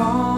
call.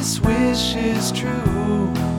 this wish is true.